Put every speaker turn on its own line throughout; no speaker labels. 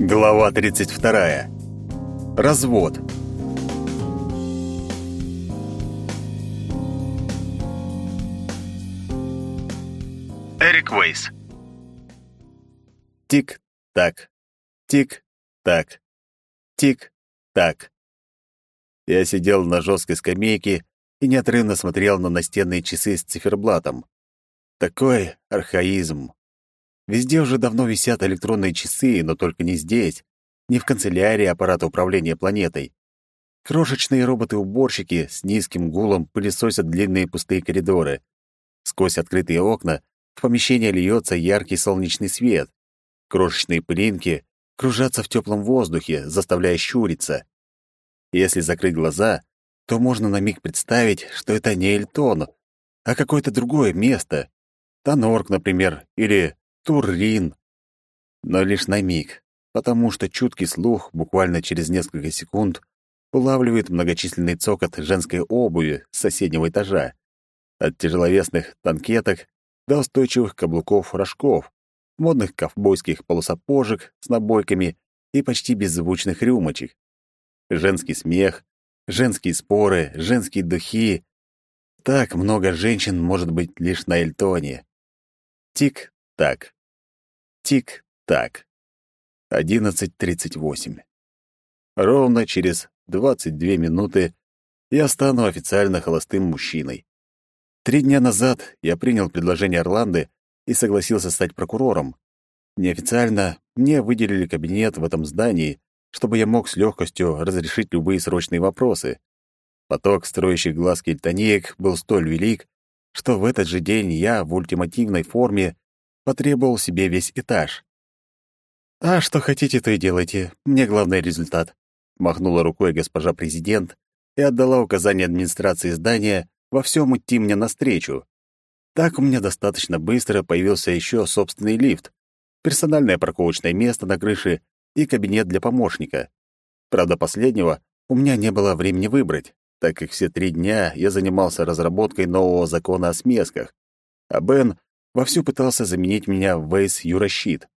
Глава 32. Развод. Эрик Вейс. Тик-так. Тик-так. Тик-так. Я сидел на жесткой скамейке и неотрывно смотрел на настенные часы с циферблатом. Такой архаизм. Везде уже давно висят электронные часы, но только не здесь, не в канцелярии аппарата управления планетой. Крошечные роботы-уборщики с низким гулом пылесосят длинные пустые коридоры. Сквозь открытые окна в помещение льется яркий солнечный свет. Крошечные пылинки кружатся в теплом воздухе, заставляя щуриться. Если закрыть глаза, то можно на миг представить, что это не Эльтон, а какое-то другое место. Тонорк, например, или Туррин. Но лишь на миг, потому что чуткий слух буквально через несколько секунд улавливает многочисленный цокот женской обуви с соседнего этажа. От тяжеловесных танкеток до устойчивых каблуков-рожков, модных ковбойских полусапожек с набойками и почти беззвучных рюмочек. Женский смех, женские споры, женские духи. Так много женщин может быть лишь на Эльтоне. Тик-так. Тик-так. 11.38. Ровно через 22 минуты я стану официально холостым мужчиной. Три дня назад я принял предложение Орланды и согласился стать прокурором. Неофициально мне выделили кабинет в этом здании, чтобы я мог с легкостью разрешить любые срочные вопросы. Поток строящих глазки эльтонеек был столь велик, что в этот же день я в ультимативной форме потребовал себе весь этаж. «А что хотите, то и делайте. Мне главный результат», — махнула рукой госпожа президент и отдала указание администрации здания во всем идти мне навстречу. Так у меня достаточно быстро появился еще собственный лифт, персональное парковочное место на крыше и кабинет для помощника. Правда, последнего у меня не было времени выбрать, так как все три дня я занимался разработкой нового закона о смесках, а Бен вовсю пытался заменить меня в Вейс Юращит.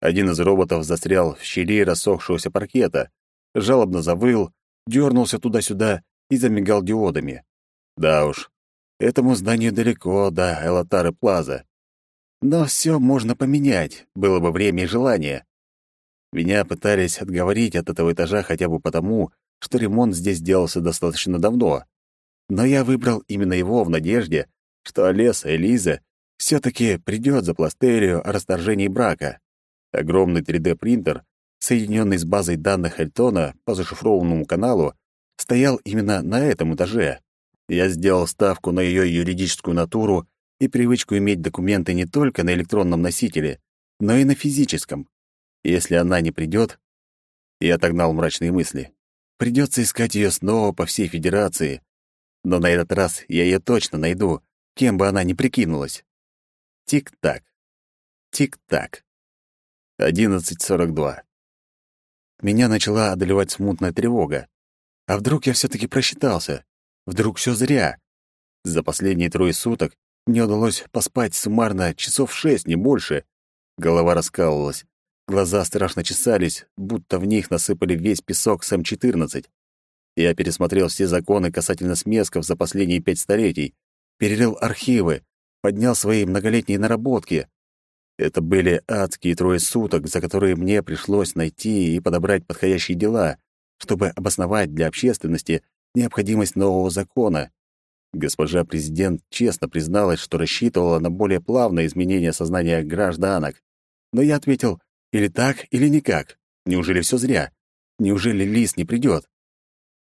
Один из роботов застрял в щели рассохшегося паркета, жалобно завыл, дернулся туда-сюда и замигал диодами. Да уж, этому зданию далеко до Элатары Плаза. Но все можно поменять, было бы время и желание. Меня пытались отговорить от этого этажа хотя бы потому, что ремонт здесь делался достаточно давно. Но я выбрал именно его в надежде, что Олеса и Лиза все-таки придет за пластерию о расторжении брака. Огромный 3D-принтер, соединенный с базой данных Эльтона по зашифрованному каналу, стоял именно на этом этаже. Я сделал ставку на ее юридическую натуру и привычку иметь документы не только на электронном носителе, но и на физическом. Если она не придет, я отогнал мрачные мысли. Придется искать ее снова по всей Федерации. Но на этот раз я ее точно найду, кем бы она ни прикинулась. Тик-так. Тик-так. 11.42. Меня начала одолевать смутная тревога. А вдруг я все таки просчитался? Вдруг все зря? За последние трое суток мне удалось поспать суммарно часов шесть, не больше. Голова раскалывалась. Глаза страшно чесались, будто в них насыпали весь песок с М-14. Я пересмотрел все законы касательно смесков за последние пять столетий, перерыл архивы, поднял свои многолетние наработки. Это были адские трое суток, за которые мне пришлось найти и подобрать подходящие дела, чтобы обосновать для общественности необходимость нового закона. Госпожа президент честно призналась, что рассчитывала на более плавное изменение сознания гражданок. Но я ответил, или так, или никак. Неужели все зря? Неужели лис не придет?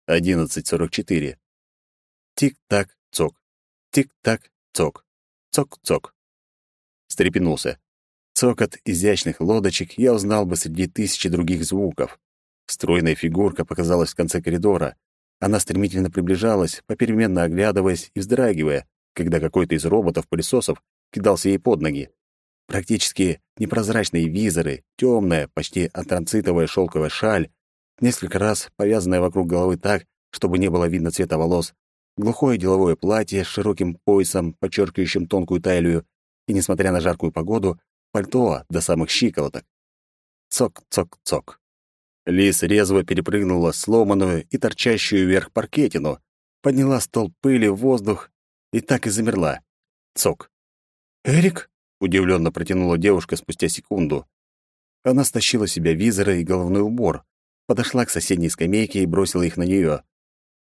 11.44. Тик-так, цок. Тик-так, цок. Цок-цок. Стрепенулся. Цокот изящных лодочек я узнал бы среди тысячи других звуков. Стройная фигурка показалась в конце коридора. Она стремительно приближалась, попеременно оглядываясь и вздрагивая, когда какой-то из роботов-пылесосов кидался ей под ноги. Практически непрозрачные визоры, темная, почти атранцитовая шелковая шаль, несколько раз повязанная вокруг головы так, чтобы не было видно цвета волос, глухое деловое платье с широким поясом, подчеркивающим тонкую талию, и, несмотря на жаркую погоду, пальто до самых щиколоток. Цок-цок-цок. Лис резво перепрыгнула сломанную и торчащую вверх паркетину, подняла стол пыли в воздух и так и замерла. Цок.
«Эрик?»
— удивленно протянула девушка спустя секунду. Она стащила себя визоры и головной убор, подошла к соседней скамейке и бросила их на нее.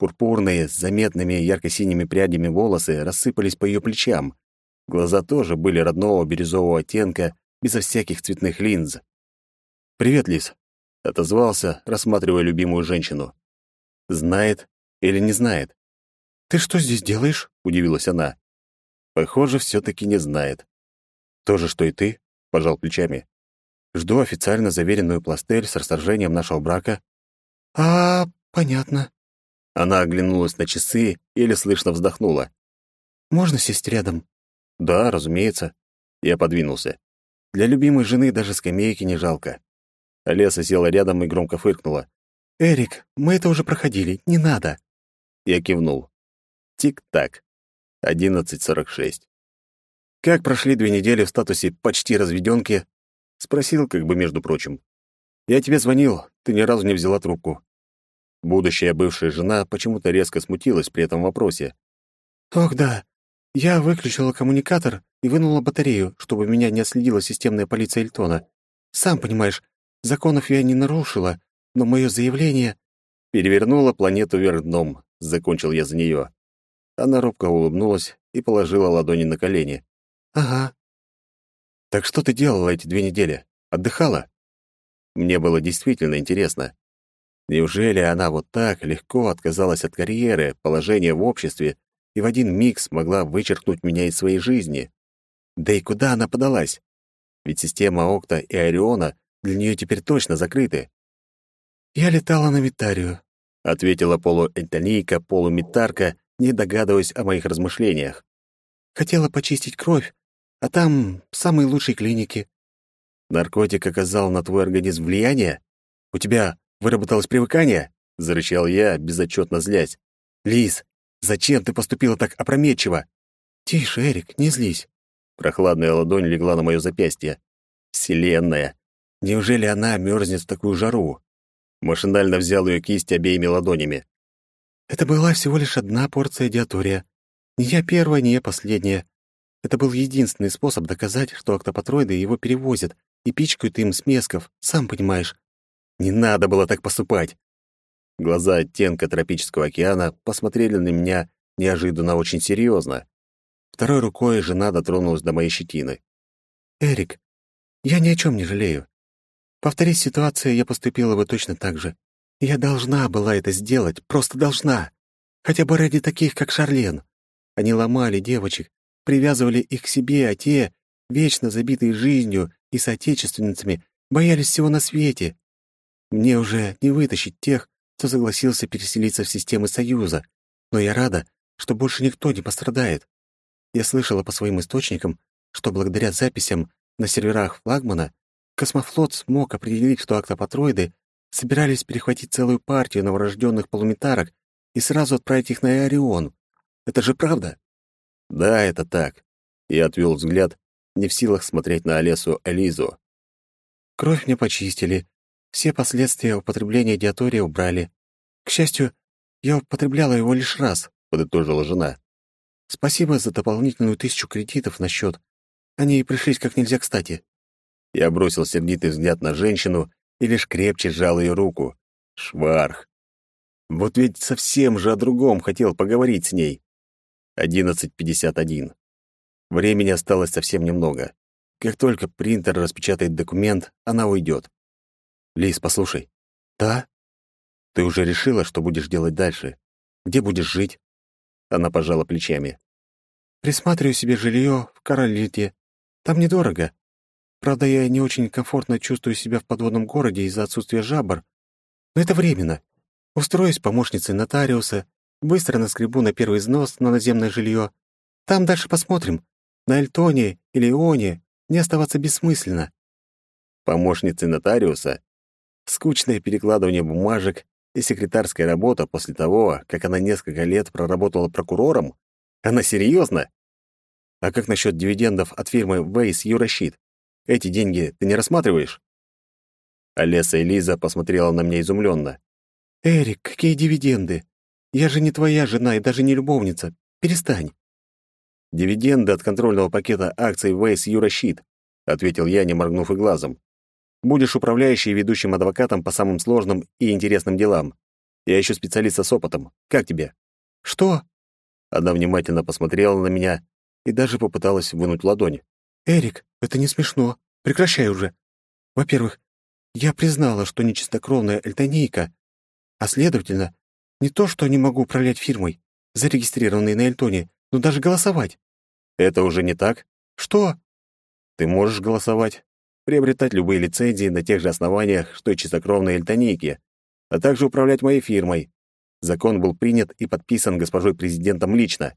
Пурпурные, с заметными ярко-синими прядями волосы рассыпались по ее плечам. Глаза тоже были родного бирюзового оттенка, безо всяких цветных линз. «Привет, Лис», — отозвался, рассматривая любимую женщину. «Знает или не знает?»
«Ты что здесь делаешь?» — удивилась она.
«Похоже, все таки не знает». «То же, что и ты», — пожал плечами. «Жду официально заверенную пластель с расторжением нашего брака».
«А, понятно»,
она оглянулась на часы, или слышно вздохнула.
«Можно сесть рядом?»
«Да, разумеется». Я подвинулся. Для любимой жены даже скамейки не жалко. Олеса села рядом и громко фыркнула.
«Эрик, мы это уже проходили, не надо».
Я кивнул. Тик-так. 11.46. «Как прошли две недели в статусе «почти разведёнки»?» Спросил, как бы между прочим. «Я тебе звонил, ты ни разу не взяла трубку. Будущая бывшая жена почему-то резко смутилась при этом вопросе.
«Ох, да. Я выключила коммуникатор и вынула батарею, чтобы меня не отследила системная полиция Эльтона. Сам понимаешь, законов я не нарушила, но мое заявление...»
«Перевернула планету вверх дном», — закончил я за нее. Она робко улыбнулась и положила ладони на колени.
«Ага».
«Так что ты делала эти две недели? Отдыхала?» Мне было действительно интересно. Неужели она вот так легко отказалась от карьеры, положения в обществе и в один миг смогла вычеркнуть меня из своей жизни? Да и куда она подалась? Ведь система Окта и Ориона для нее теперь точно закрыты.
«Я летала на Митарию», —
ответила полуэнтонийка, полумитарка, не догадываясь о моих размышлениях.
«Хотела почистить кровь, а там самые лучшие клиники».
«Наркотик оказал на твой организм влияние? У тебя Выработалось привыкание?» — зарычал я, безотчетно злясь. «Лис, зачем ты поступила так опрометчиво?»
«Тише, Эрик, не злись».
Прохладная ладонь легла на мое запястье. «Вселенная! Неужели она мерзнет в такую жару?» Машинально взял ее кисть обеими ладонями.
«Это была всего лишь одна порция диатория. Не я первая, не я последняя. Это был единственный способ доказать, что октопатроиды его перевозят и пичкают им смесков, сам понимаешь.
Не надо было так поступать. Глаза оттенка тропического океана посмотрели на меня неожиданно очень серьезно. Второй рукой жена дотронулась до моей щетины.
«Эрик, я ни о чем не жалею. Повторись ситуация, я поступила бы точно так же. Я должна была это сделать, просто должна. Хотя бы ради таких, как Шарлен. Они ломали девочек, привязывали их к себе, а те, вечно забитые жизнью и соотечественницами, боялись всего на свете. Мне уже не вытащить тех, кто согласился переселиться в системы Союза, но я рада, что больше никто не пострадает. Я слышала по своим источникам, что благодаря записям на серверах флагмана космофлот смог определить, что актопатроиды собирались перехватить целую партию новорожденных полуметарок и сразу отправить их на Орион. Это же правда?
Да, это так. Я отвел взгляд, не в силах смотреть на Олесу Элизу.
Кровь мне почистили, все последствия употребления диатория убрали. К счастью, я употребляла его лишь раз, подытожила жена. Спасибо за дополнительную тысячу кредитов на счет. Они пришлись как нельзя кстати.
Я бросил сердитый взгляд на женщину и лишь крепче сжал ее руку. Шварх. Вот ведь совсем же о другом хотел поговорить с ней. 11.51. Времени осталось совсем немного. Как только принтер распечатает документ, она уйдет. Лис, послушай.
Да?
Ты уже решила, что будешь делать дальше? Где будешь жить? Она пожала плечами.
Присматриваю себе жилье в Королите. Там недорого. Правда, я не очень комфортно чувствую себя в подводном городе из-за отсутствия жабр. Но это временно. Устроюсь помощницей нотариуса, быстро наскребу на первый взнос на наземное жилье. Там дальше посмотрим. На Эльтоне или Ионе не оставаться бессмысленно.
Помощницей нотариуса? Скучное перекладывание бумажек и секретарская работа после того, как она несколько лет проработала прокурором? Она серьезно? А как насчет дивидендов от фирмы Вейс Юращит? Эти деньги ты не рассматриваешь? Олеса и Лиза посмотрела на меня изумленно.
«Эрик, какие дивиденды? Я же не твоя жена и даже не любовница. Перестань».
«Дивиденды от контрольного пакета акций Вейс Юращит», — ответил я, не моргнув и глазом. «Будешь управляющей и ведущим адвокатом по самым сложным и интересным делам. Я ищу специалиста с опытом. Как тебе?»
«Что?»
Она внимательно посмотрела на меня и даже попыталась вынуть ладонь.
«Эрик, это не смешно. Прекращай уже. Во-первых, я признала, что нечистокровная эльтонейка, а, следовательно, не то, что не могу управлять фирмой, зарегистрированной на Эльтоне, но даже голосовать.
Это уже не так?
Что?
Ты можешь голосовать, приобретать любые лицензии на тех же основаниях, что и чистокровные эльтонейки, а также управлять моей фирмой. Закон был принят и подписан госпожой президентом лично.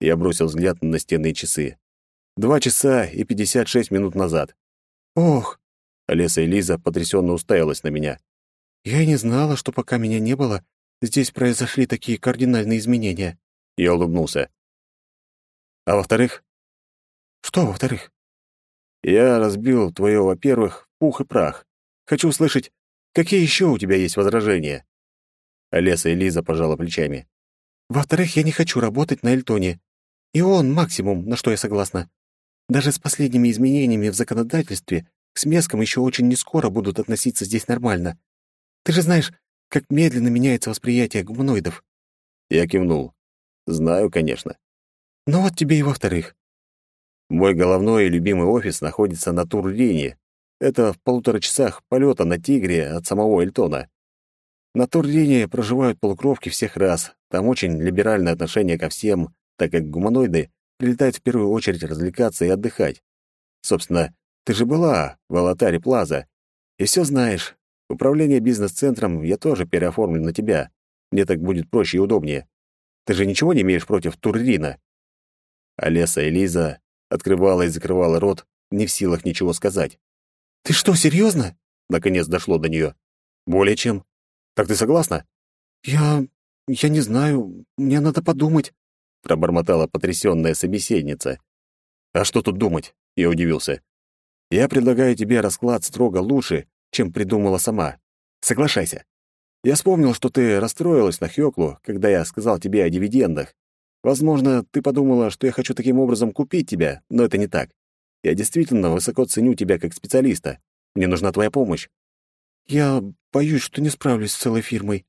Я бросил взгляд на настенные часы. Два часа и пятьдесят шесть минут назад.
Ох,
Олеса и Лиза потрясенно уставилась на меня.
«Я и не знала, что пока меня не было, здесь произошли такие кардинальные изменения».
Я улыбнулся. «А во-вторых?»
«Что во-вторых?»
«Я разбил твое, во-первых, пух и прах. Хочу услышать, какие еще у тебя есть возражения?» Олеса и Лиза пожала плечами.
«Во-вторых, я не хочу работать на Эльтоне. И он максимум, на что я согласна. Даже с последними изменениями в законодательстве к смескам еще очень нескоро будут относиться здесь нормально. Ты же знаешь, как медленно меняется восприятие гуманоидов.
Я кивнул. Знаю, конечно.
Но вот тебе и во-вторых.
Мой головной и любимый офис находится на Тур-линии. Это в полутора часах полета на «Тигре» от самого Эльтона. На Тур-линии проживают полукровки всех рас. Там очень либеральное отношение ко всем, так как гуманоиды прилетают в первую очередь развлекаться и отдыхать. Собственно, ты же была в Алатаре Плаза. И все знаешь. Управление бизнес-центром я тоже переоформлю на тебя. Мне так будет проще и удобнее. Ты же ничего не имеешь против Туррина?» Олеса и Лиза открывала и закрывала рот, не в силах ничего сказать.
«Ты что, серьезно?
Наконец дошло до нее. «Более чем. Так ты согласна?»
«Я... я не знаю. Мне надо подумать», —
пробормотала потрясённая собеседница. «А что тут думать?» — я удивился. Я предлагаю тебе расклад строго лучше, чем придумала сама. Соглашайся. Я вспомнил, что ты расстроилась на Хёклу, когда я сказал тебе о дивидендах. Возможно, ты подумала, что я хочу таким образом купить тебя, но это не так. Я действительно высоко ценю тебя как специалиста. Мне нужна твоя помощь.
Я боюсь, что не справлюсь с целой фирмой.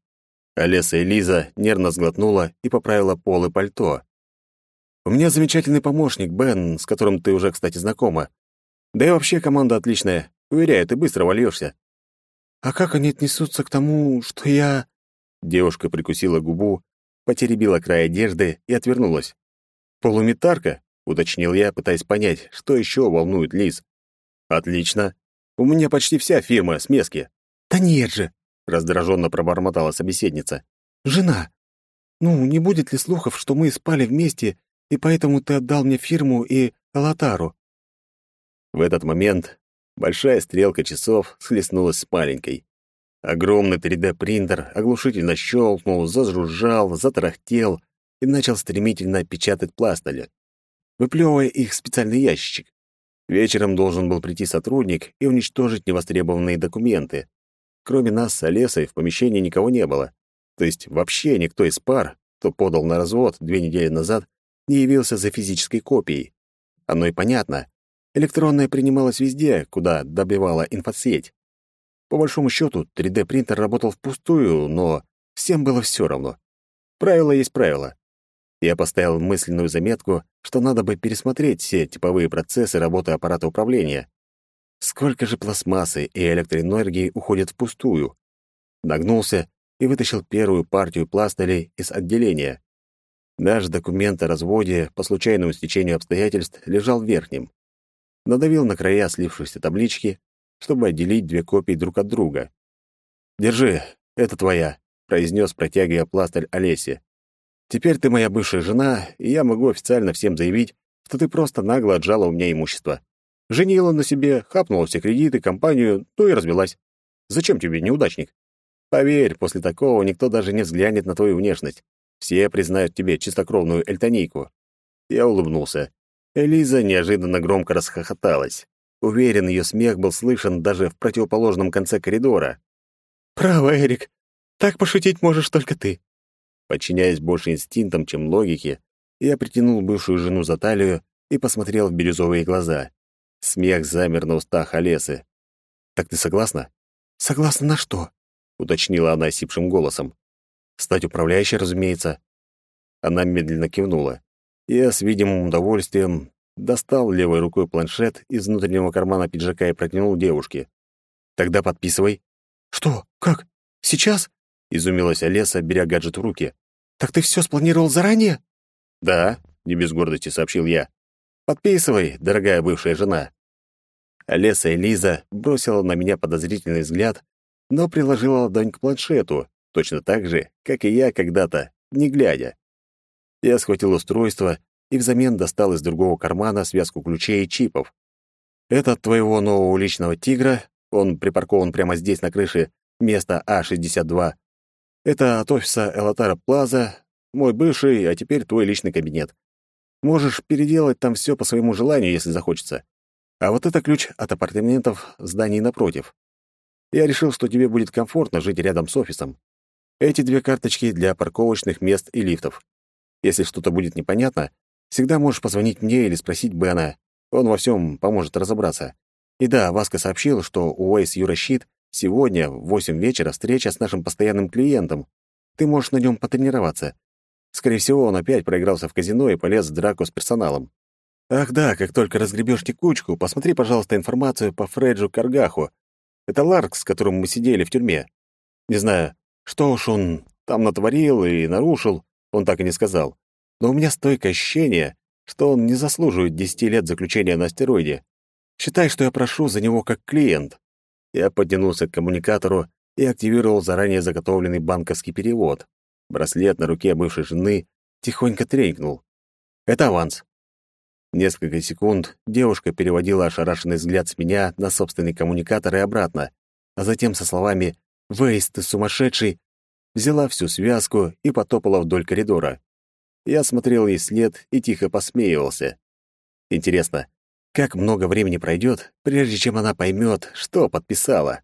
Олеса и Лиза нервно сглотнула и поправила пол и пальто. У меня замечательный помощник, Бен, с которым ты уже, кстати, знакома. Да и вообще команда отличная. Уверяю, ты быстро вольешься.
А как они отнесутся к тому, что я...»
Девушка прикусила губу, потеребила край одежды и отвернулась. «Полуметарка?» — уточнил я, пытаясь понять, что еще волнует Лиз. «Отлично. У меня почти вся фирма смески».
«Да нет же!»
— раздраженно пробормотала собеседница.
«Жена, ну, не будет ли слухов, что мы спали вместе, и поэтому ты отдал мне фирму и Алатару?
В этот момент большая стрелка часов схлестнулась с маленькой. Огромный 3D-принтер оглушительно щелкнул, зажужжал, затарахтел и начал стремительно печатать пластали, выплевывая их в специальный ящичек. Вечером должен был прийти сотрудник и уничтожить невостребованные документы. Кроме нас с Олесой в помещении никого не было. То есть вообще никто из пар, кто подал на развод две недели назад, не явился за физической копией. Оно и понятно. Электронная принималась везде, куда добивала инфосеть. По большому счету, 3D-принтер работал впустую, но всем было все равно. Правило есть правило. Я поставил мысленную заметку, что надо бы пересмотреть все типовые процессы работы аппарата управления. Сколько же пластмассы и электроэнергии уходит впустую? Нагнулся и вытащил первую партию пластырей из отделения. Наш документ о разводе по случайному стечению обстоятельств лежал в верхнем надавил на края слившейся таблички, чтобы отделить две копии друг от друга. «Держи, это твоя», — произнес, протягивая пластырь Олесе. «Теперь ты моя бывшая жена, и я могу официально всем заявить, что ты просто нагло отжала у меня имущество. Женила на себе, хапнула все кредиты, компанию, ну и развелась. Зачем тебе неудачник? Поверь, после такого никто даже не взглянет на твою внешность. Все признают тебе чистокровную эльтонийку». Я улыбнулся. Элиза неожиданно громко расхохоталась. Уверен, ее смех был слышен даже в противоположном конце коридора.
«Право, Эрик. Так пошутить можешь только ты».
Подчиняясь больше инстинктам, чем логике, я притянул бывшую жену за талию и посмотрел в бирюзовые глаза. Смех замер на устах Олесы. «Так ты согласна?»
«Согласна на что?»
— уточнила она сипшим голосом. «Стать управляющей, разумеется». Она медленно кивнула. Я с видимым удовольствием достал левой рукой планшет из внутреннего кармана пиджака и протянул девушке. «Тогда подписывай».
«Что? Как? Сейчас?»
— изумилась Олеса, беря гаджет в руки.
«Так ты все спланировал заранее?»
«Да», — не без гордости сообщил я. «Подписывай, дорогая бывшая жена». Олеса и Лиза бросила на меня подозрительный взгляд, но приложила ладонь к планшету, точно так же, как и я когда-то, не глядя. Я схватил устройство и взамен достал из другого кармана связку ключей и чипов. Это от твоего нового личного тигра, он припаркован прямо здесь на крыше, место А62. Это от офиса Элатара Плаза, мой бывший, а теперь твой личный кабинет. Можешь переделать там все по своему желанию, если захочется. А вот это ключ от апартаментов в здании напротив. Я решил, что тебе будет комфортно жить рядом с офисом. Эти две карточки для парковочных мест и лифтов. Если что-то будет непонятно, всегда можешь позвонить мне или спросить Бена. Он во всем поможет разобраться. И да, Васка сообщил, что у Уэйс Юращит сегодня в восемь вечера встреча с нашим постоянным клиентом. Ты можешь на нем потренироваться. Скорее всего, он опять проигрался в казино и полез в драку с персоналом. Ах да, как только разгребешь текучку, посмотри, пожалуйста, информацию по Фреджу Каргаху. Это Ларк, с которым мы сидели в тюрьме. Не знаю, что уж он там натворил и нарушил, он так и не сказал. Но у меня стойкое ощущение, что он не заслуживает десяти лет заключения на астероиде. Считай, что я прошу за него как клиент. Я подтянулся к коммуникатору и активировал заранее заготовленный банковский перевод. Браслет на руке бывшей жены тихонько тренькнул. Это аванс. Несколько секунд девушка переводила ошарашенный взгляд с меня на собственный коммуникатор и обратно, а затем со словами «Вейс, ты сумасшедший!» взяла всю связку и потопала вдоль коридора. Я смотрел ей след и тихо посмеивался. Интересно, как много времени пройдет, прежде чем она поймет, что подписала?